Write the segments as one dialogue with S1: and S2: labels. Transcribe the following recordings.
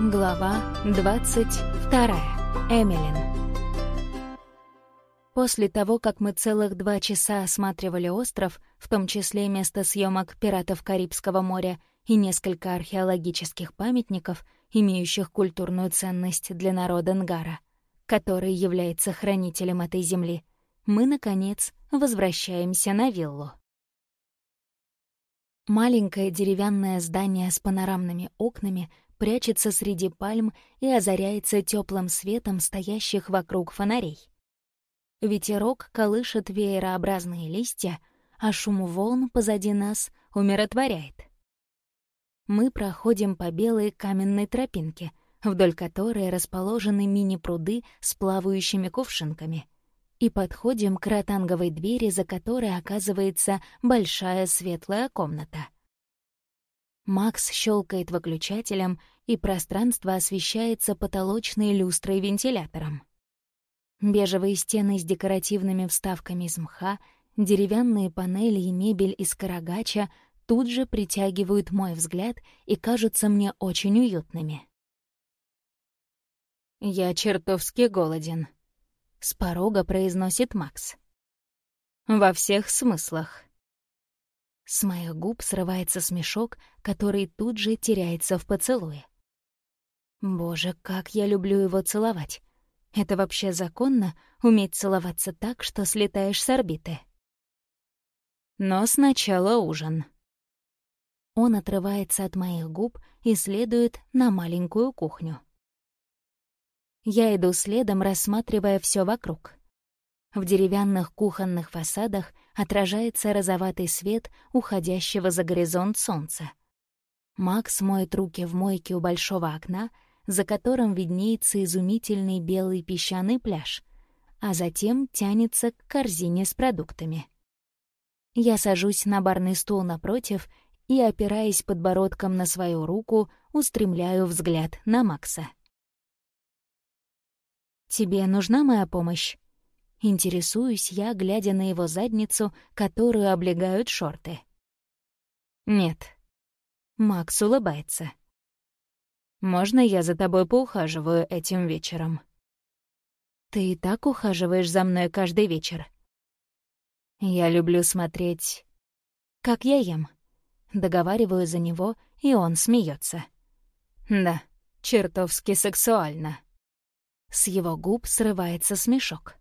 S1: Глава 22. Эмилин. После того, как мы целых два часа осматривали остров, в том числе место съемок «Пиратов Карибского моря» и несколько археологических памятников, имеющих культурную ценность для народа Нгара, который является хранителем этой земли, мы, наконец, возвращаемся на виллу. Маленькое деревянное здание с панорамными окнами прячется среди пальм и озаряется теплым светом стоящих вокруг фонарей. Ветерок колышет веерообразные листья, а шум волн позади нас умиротворяет. Мы проходим по белой каменной тропинке, вдоль которой расположены мини-пруды с плавающими кувшинками — и подходим к ротанговой двери, за которой оказывается большая светлая комната. Макс щелкает выключателем, и пространство освещается потолочной люстрой вентилятором. Бежевые стены с декоративными вставками из мха, деревянные панели и мебель из карагача тут же притягивают мой взгляд и кажутся мне очень уютными. «Я чертовски голоден», с порога произносит Макс. Во всех смыслах. С моих губ срывается смешок, который тут же теряется в поцелуе. Боже, как я люблю его целовать. Это вообще законно — уметь целоваться так, что слетаешь с орбиты? Но сначала ужин. Он отрывается от моих губ и следует на маленькую кухню. Я иду следом, рассматривая все вокруг. В деревянных кухонных фасадах отражается розоватый свет уходящего за горизонт солнца. Макс моет руки в мойке у большого окна, за которым виднеется изумительный белый песчаный пляж, а затем тянется к корзине с продуктами. Я сажусь на барный стул напротив и, опираясь подбородком на свою руку, устремляю взгляд на Макса. «Тебе нужна моя помощь?» Интересуюсь я, глядя на его задницу, которую облегают шорты. «Нет». Макс улыбается. «Можно я за тобой поухаживаю этим вечером?» «Ты и так ухаживаешь за мной каждый вечер». «Я люблю смотреть, как я ем». Договариваю за него, и он смеется. «Да, чертовски сексуально». С его губ срывается смешок.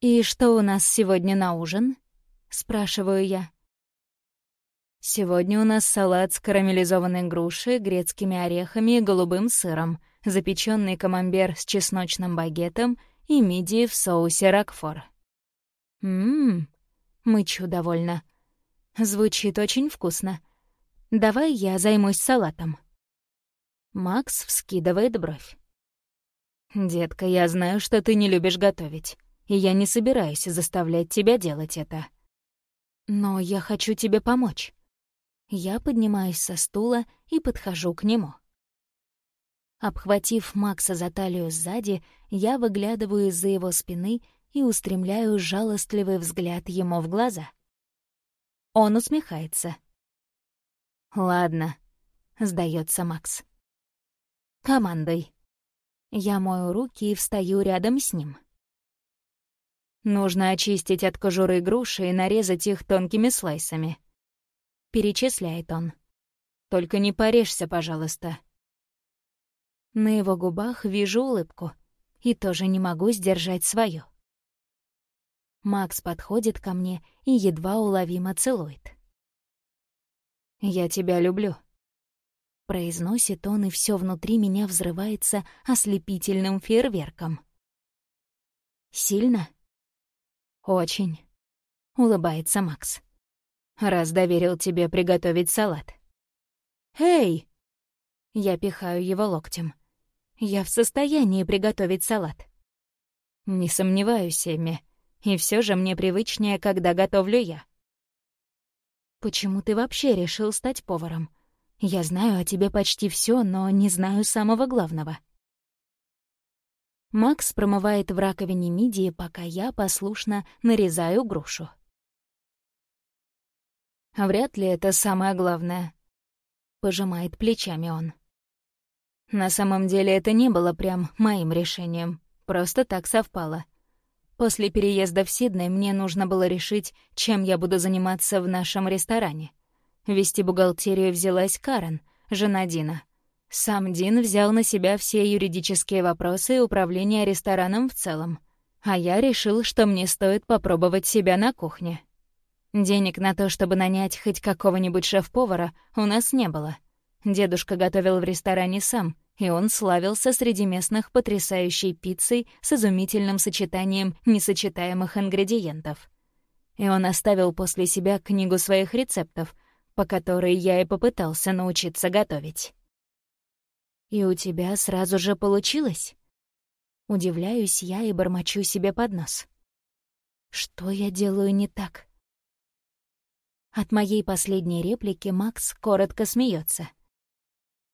S1: «И что у нас сегодня на ужин?» — спрашиваю я. «Сегодня у нас салат с карамелизованной грушей, грецкими орехами и голубым сыром, запеченный камамбер с чесночным багетом и мидии в соусе ракфор». «Ммм, мычу довольно. Звучит очень вкусно. Давай я займусь салатом». Макс вскидывает бровь. «Детка, я знаю, что ты не любишь готовить, и я не собираюсь заставлять тебя делать это. Но я хочу тебе помочь». Я поднимаюсь со стула и подхожу к нему. Обхватив Макса за талию сзади, я выглядываю из-за его спины и устремляю жалостливый взгляд ему в глаза. Он усмехается. «Ладно», — сдается Макс. «Командой». Я мою руки и встаю рядом с ним. Нужно очистить от кожуры груши и нарезать их тонкими слайсами. Перечисляет он. Только не порежься, пожалуйста. На его губах вижу улыбку и тоже не могу сдержать свою. Макс подходит ко мне и едва уловимо целует. «Я тебя люблю», Произносит он, и все внутри меня взрывается ослепительным фейерверком. «Сильно?» «Очень», — улыбается Макс. «Раз доверил тебе приготовить салат». «Эй!» Я пихаю его локтем. «Я в состоянии приготовить салат». Не сомневаюсь, Эмми. И все же мне привычнее, когда готовлю я. «Почему ты вообще решил стать поваром?» Я знаю о тебе почти все, но не знаю самого главного. Макс промывает в раковине мидии, пока я послушно нарезаю грушу. «Вряд ли это самое главное», — пожимает плечами он. На самом деле это не было прям моим решением. Просто так совпало. После переезда в Сидней мне нужно было решить, чем я буду заниматься в нашем ресторане. Вести бухгалтерию взялась Карен, жена Дина. Сам Дин взял на себя все юридические вопросы и управление рестораном в целом. А я решил, что мне стоит попробовать себя на кухне. Денег на то, чтобы нанять хоть какого-нибудь шеф-повара, у нас не было. Дедушка готовил в ресторане сам, и он славился среди местных потрясающей пиццей с изумительным сочетанием несочетаемых ингредиентов. И он оставил после себя книгу своих рецептов — по которой я и попытался научиться готовить. «И у тебя сразу же получилось?» Удивляюсь я и бормочу себе под нос. «Что я делаю не так?» От моей последней реплики Макс коротко смеется.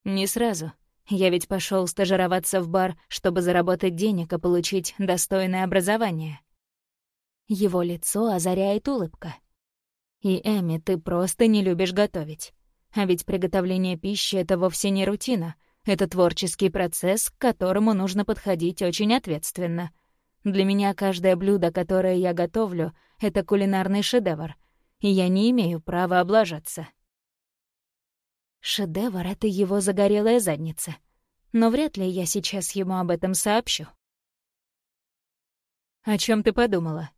S1: «Не сразу. Я ведь пошел стажироваться в бар, чтобы заработать денег и получить достойное образование». Его лицо озаряет улыбка. И, Эми, ты просто не любишь готовить. А ведь приготовление пищи — это вовсе не рутина. Это творческий процесс, к которому нужно подходить очень ответственно. Для меня каждое блюдо, которое я готовлю, — это кулинарный шедевр, и я не имею права облажаться. Шедевр — это его загорелая задница. Но вряд ли я сейчас ему об этом сообщу. «О чем ты подумала?»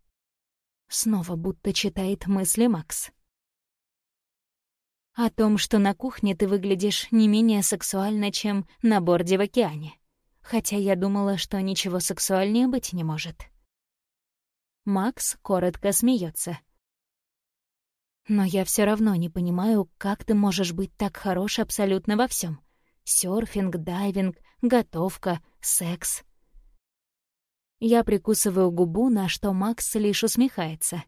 S1: Снова будто читает мысли Макс. О том, что на кухне ты выглядишь не менее сексуально, чем на борде в океане. Хотя я думала, что ничего сексуальнее быть не может. Макс коротко смеется. Но я все равно не понимаю, как ты можешь быть так хорош абсолютно во всем. Сёрфинг, дайвинг, готовка, секс. Я прикусываю губу, на что Макс лишь усмехается.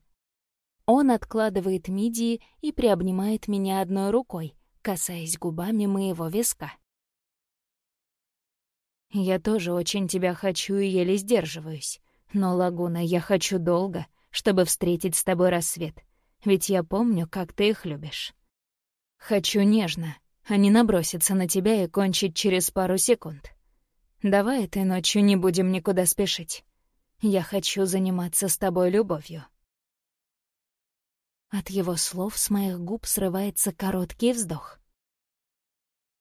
S1: Он откладывает мидии и приобнимает меня одной рукой, касаясь губами моего виска. «Я тоже очень тебя хочу и еле сдерживаюсь. Но, Лагуна, я хочу долго, чтобы встретить с тобой рассвет, ведь я помню, как ты их любишь. Хочу нежно, а не наброситься на тебя и кончить через пару секунд. Давай этой ночью не будем никуда спешить. Я хочу заниматься с тобой любовью». От его слов с моих губ срывается короткий вздох.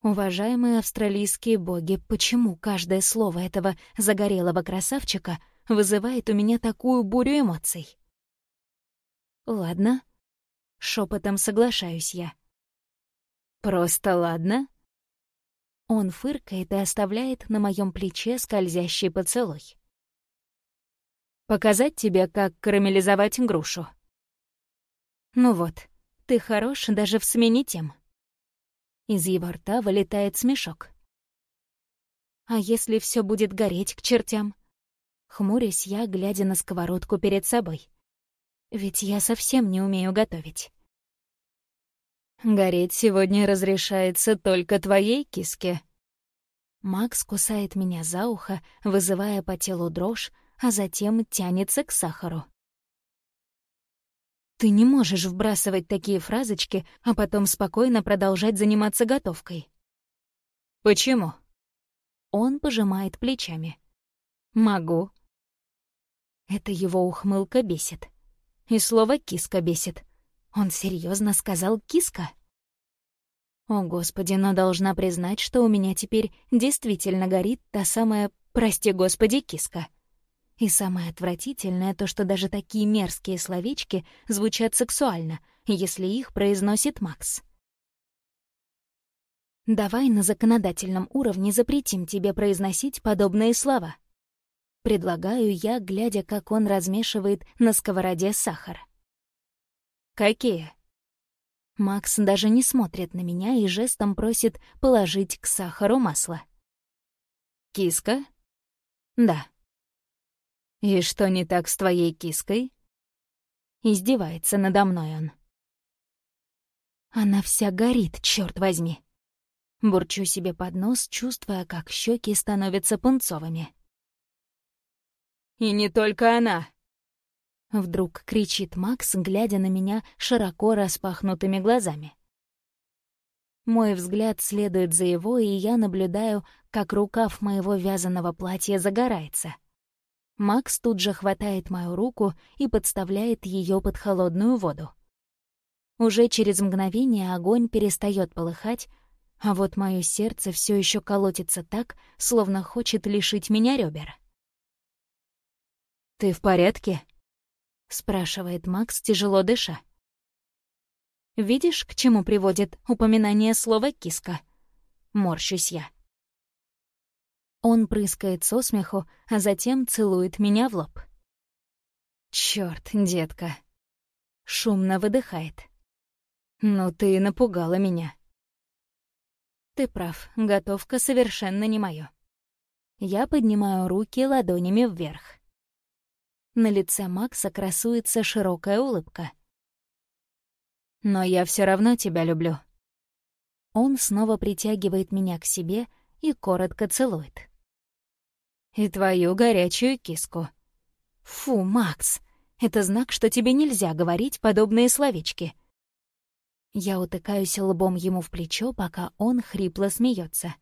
S1: Уважаемые австралийские боги, почему каждое слово этого загорелого красавчика вызывает у меня такую бурю эмоций? Ладно, шепотом соглашаюсь я. Просто ладно? Он фыркает и оставляет на моем плече скользящий поцелуй. «Показать тебе, как карамелизовать грушу?» «Ну вот, ты хорош даже в смене тем». Из его рта вылетает смешок. «А если все будет гореть к чертям?» Хмурюсь я, глядя на сковородку перед собой. Ведь я совсем не умею готовить. Гореть сегодня разрешается только твоей киске. Макс кусает меня за ухо, вызывая по телу дрожь, а затем тянется к сахару. Ты не можешь вбрасывать такие фразочки, а потом спокойно продолжать заниматься готовкой. Почему? Он пожимает плечами. Могу. Это его ухмылка бесит. И слово «киска» бесит. Он серьезно сказал «киска»? О, Господи, но должна признать, что у меня теперь действительно горит та самая, прости Господи, киска. И самое отвратительное то, что даже такие мерзкие словечки звучат сексуально, если их произносит Макс. «Давай на законодательном уровне запретим тебе произносить подобные слова», Предлагаю я, глядя, как он размешивает на сковороде сахар. «Какие?» Макс даже не смотрит на меня и жестом просит положить к сахару масло. «Киска?» «Да». «И что не так с твоей киской?» Издевается надо мной он. Она вся горит, черт возьми. Бурчу себе под нос, чувствуя, как щеки становятся пунцовыми. «И не только она!» Вдруг кричит Макс, глядя на меня широко распахнутыми глазами. Мой взгляд следует за его, и я наблюдаю, как рукав моего вязаного платья загорается. Макс тут же хватает мою руку и подставляет ее под холодную воду. Уже через мгновение огонь перестает полыхать, а вот мое сердце все еще колотится так, словно хочет лишить меня ребер. «Ты в порядке?» — спрашивает Макс, тяжело дыша. Видишь, к чему приводит упоминание слова «киска»? Морщусь я. Он прыскает со смеху, а затем целует меня в лоб. Чёрт, детка. Шумно выдыхает. Ну ты напугала меня. Ты прав, готовка совершенно не моё. Я поднимаю руки ладонями вверх. На лице Макса красуется широкая улыбка но я все равно тебя люблю». Он снова притягивает меня к себе и коротко целует. «И твою горячую киску». «Фу, Макс, это знак, что тебе нельзя говорить подобные словечки». Я утыкаюсь лбом ему в плечо, пока он хрипло смеется.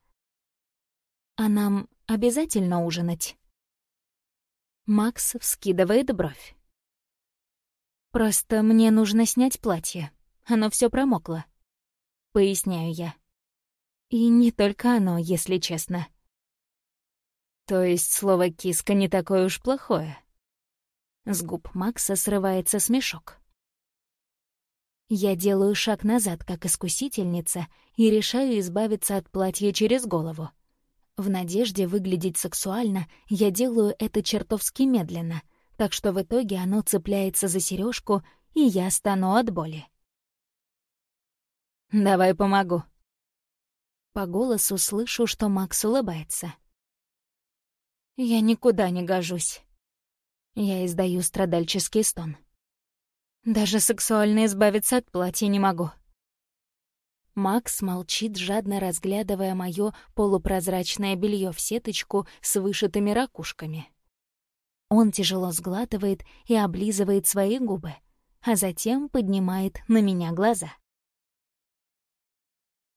S1: «А нам обязательно ужинать?» Макс вскидывает бровь. «Просто мне нужно снять платье. Оно все промокло. Поясняю я. И не только оно, если честно. То есть слово «киска» не такое уж плохое. С губ Макса срывается смешок. Я делаю шаг назад, как искусительница, и решаю избавиться от платья через голову. В надежде выглядеть сексуально я делаю это чертовски медленно, так что в итоге оно цепляется за сережку, и я стану от боли. «Давай помогу». По голосу слышу, что Макс улыбается. «Я никуда не гожусь». Я издаю страдальческий стон. Даже сексуально избавиться от платья не могу. Макс молчит, жадно разглядывая моё полупрозрачное белье в сеточку с вышитыми ракушками. Он тяжело сглатывает и облизывает свои губы, а затем поднимает на меня глаза.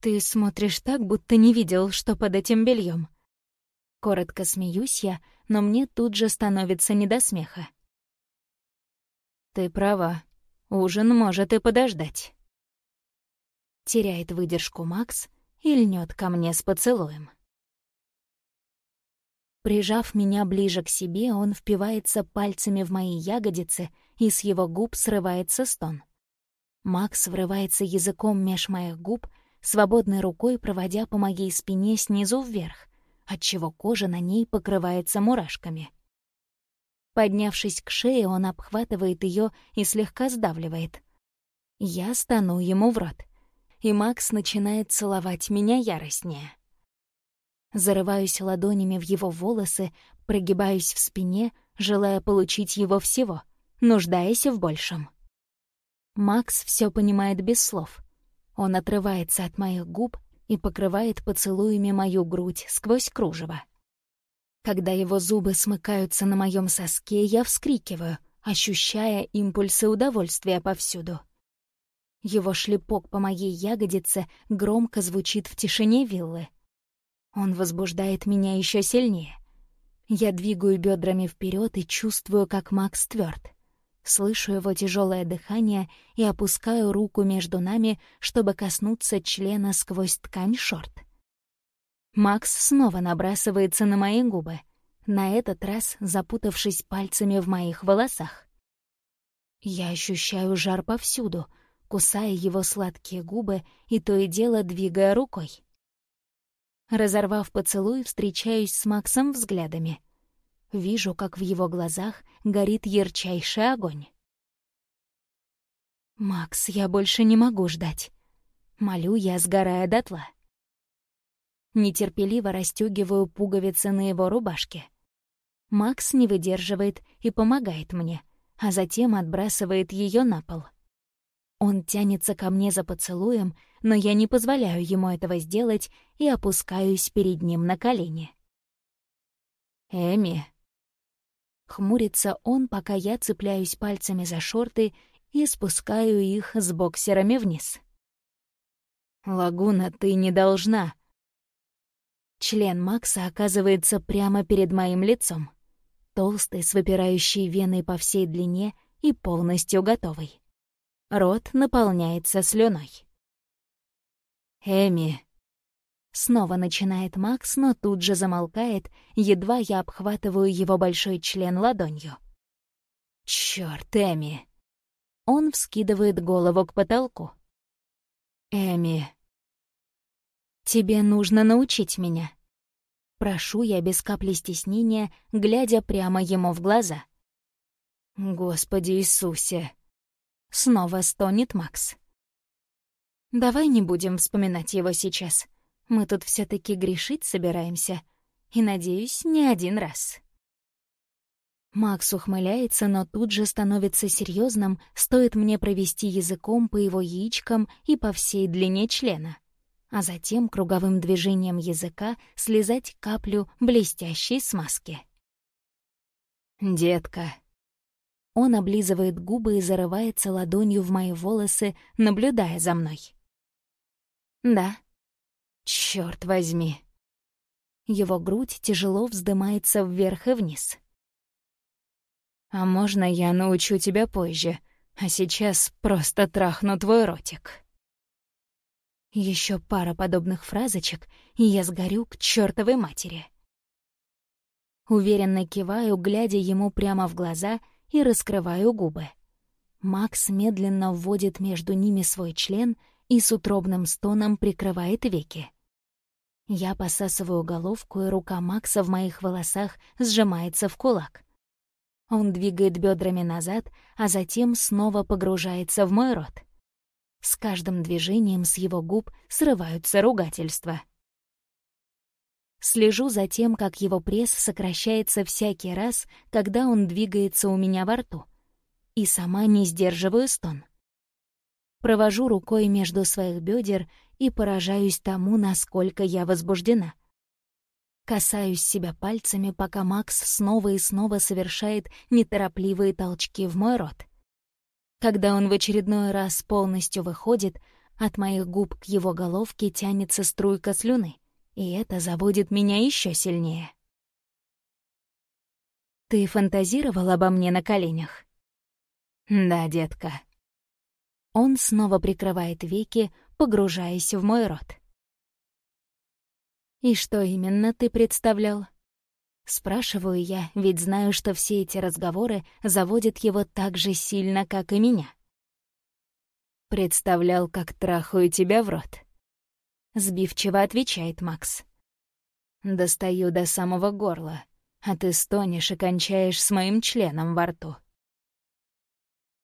S1: «Ты смотришь так, будто не видел, что под этим бельем. Коротко смеюсь я, но мне тут же становится не до смеха. «Ты права. Ужин может и подождать». Теряет выдержку Макс и льнет ко мне с поцелуем. Прижав меня ближе к себе, он впивается пальцами в мои ягодицы, и с его губ срывается стон. Макс врывается языком меж моих губ, свободной рукой проводя по моей спине снизу вверх, отчего кожа на ней покрывается мурашками. Поднявшись к шее, он обхватывает ее и слегка сдавливает. Я стану ему в рот, и Макс начинает целовать меня яростнее. Зарываюсь ладонями в его волосы, прогибаюсь в спине, желая получить его всего, нуждаясь в большем. Макс все понимает без слов — он отрывается от моих губ и покрывает поцелуями мою грудь сквозь кружево. Когда его зубы смыкаются на моем соске, я вскрикиваю, ощущая импульсы удовольствия повсюду. Его шлепок по моей ягодице громко звучит в тишине виллы. Он возбуждает меня еще сильнее. Я двигаю бедрами вперед и чувствую, как Макс тверд. Слышу его тяжелое дыхание и опускаю руку между нами, чтобы коснуться члена сквозь ткань шорт. Макс снова набрасывается на мои губы, на этот раз запутавшись пальцами в моих волосах. Я ощущаю жар повсюду, кусая его сладкие губы и то и дело двигая рукой. Разорвав поцелуй, встречаюсь с Максом взглядами — Вижу, как в его глазах горит ярчайший огонь. «Макс, я больше не могу ждать». Молю я, сгорая дотла. Нетерпеливо расстёгиваю пуговицы на его рубашке. Макс не выдерживает и помогает мне, а затем отбрасывает ее на пол. Он тянется ко мне за поцелуем, но я не позволяю ему этого сделать и опускаюсь перед ним на колени. «Эми», Хмурится он, пока я цепляюсь пальцами за шорты и спускаю их с боксерами вниз. «Лагуна, ты не должна!» Член Макса оказывается прямо перед моим лицом. Толстый, с выпирающей веной по всей длине и полностью готовый. Рот наполняется слюной. «Эми!» Снова начинает Макс, но тут же замолкает, едва я обхватываю его большой член ладонью. «Чёрт, Эми!» Он вскидывает голову к потолку. «Эми!» «Тебе нужно научить меня». Прошу я без капли стеснения, глядя прямо ему в глаза. «Господи Иисусе!» Снова стонет Макс. «Давай не будем вспоминать его сейчас. Мы тут все таки грешить собираемся. И, надеюсь, не один раз». Макс ухмыляется, но тут же становится серьезным, стоит мне провести языком по его яичкам и по всей длине члена, а затем круговым движением языка слезать каплю блестящей смазки. «Детка», он облизывает губы и зарывается ладонью в мои волосы, наблюдая за мной. «Да». Черт возьми». Его грудь тяжело вздымается вверх и вниз. «А можно я научу тебя позже, а сейчас просто трахну твой ротик?» Еще пара подобных фразочек, и я сгорю к чертовой матери. Уверенно киваю, глядя ему прямо в глаза — и раскрываю губы. Макс медленно вводит между ними свой член и с утробным стоном прикрывает веки. Я посасываю головку, и рука Макса в моих волосах сжимается в кулак. Он двигает бедрами назад, а затем снова погружается в мой рот. С каждым движением с его губ срываются ругательства. Слежу за тем, как его пресс сокращается всякий раз, когда он двигается у меня во рту. И сама не сдерживаю стон. Провожу рукой между своих бедер и поражаюсь тому, насколько я возбуждена. Касаюсь себя пальцами, пока Макс снова и снова совершает неторопливые толчки в мой рот. Когда он в очередной раз полностью выходит, от моих губ к его головке тянется струйка слюны и это заводит меня еще сильнее. «Ты фантазировал обо мне на коленях?» «Да, детка». Он снова прикрывает веки, погружаясь в мой рот. «И что именно ты представлял?» Спрашиваю я, ведь знаю, что все эти разговоры заводят его так же сильно, как и меня. «Представлял, как трахаю тебя в рот», — сбивчиво отвечает Макс. «Достаю до самого горла, а ты стонешь и кончаешь с моим членом во рту».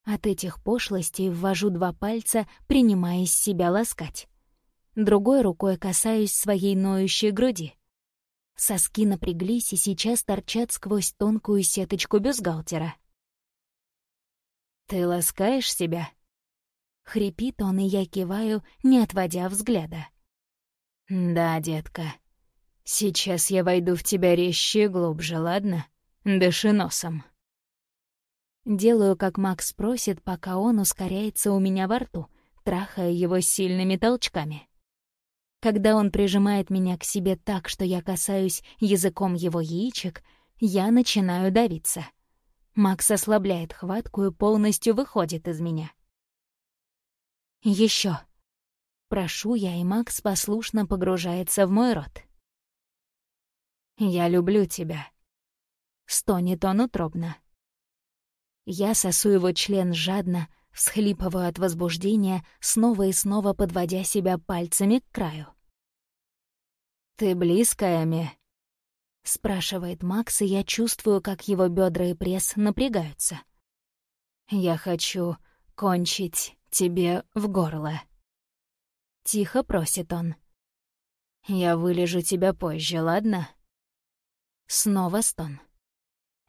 S1: От этих пошлостей ввожу два пальца, принимаясь себя ласкать. Другой рукой касаюсь своей ноющей груди. Соски напряглись и сейчас торчат сквозь тонкую сеточку бюстгальтера. «Ты ласкаешь себя?» Хрипит он, и я киваю, не отводя взгляда. «Да, детка. Сейчас я войду в тебя резче и глубже, ладно? Дыши носом». Делаю, как Макс просит, пока он ускоряется у меня во рту, трахая его сильными толчками. Когда он прижимает меня к себе так, что я касаюсь языком его яичек, я начинаю давиться. Макс ослабляет хватку и полностью выходит из меня. Еще. Прошу я, и Макс послушно погружается в мой рот. «Я люблю тебя», — стонет он утробно. Я сосу его член жадно, всхлипываю от возбуждения, снова и снова подводя себя пальцами к краю. «Ты близко, Эми?» — спрашивает Макс, и я чувствую, как его бедра и пресс напрягаются. «Я хочу кончить тебе в горло». Тихо просит он. «Я вылежу тебя позже, ладно?» Снова стон.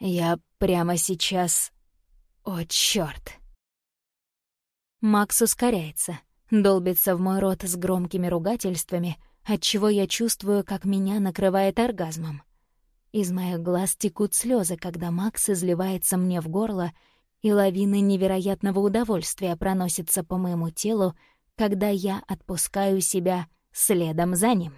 S1: «Я прямо сейчас...» «О, чёрт!» Макс ускоряется, долбится в мой рот с громкими ругательствами, отчего я чувствую, как меня накрывает оргазмом. Из моих глаз текут слезы, когда Макс изливается мне в горло, и лавины невероятного удовольствия проносятся по моему телу, когда я отпускаю себя следом за ним.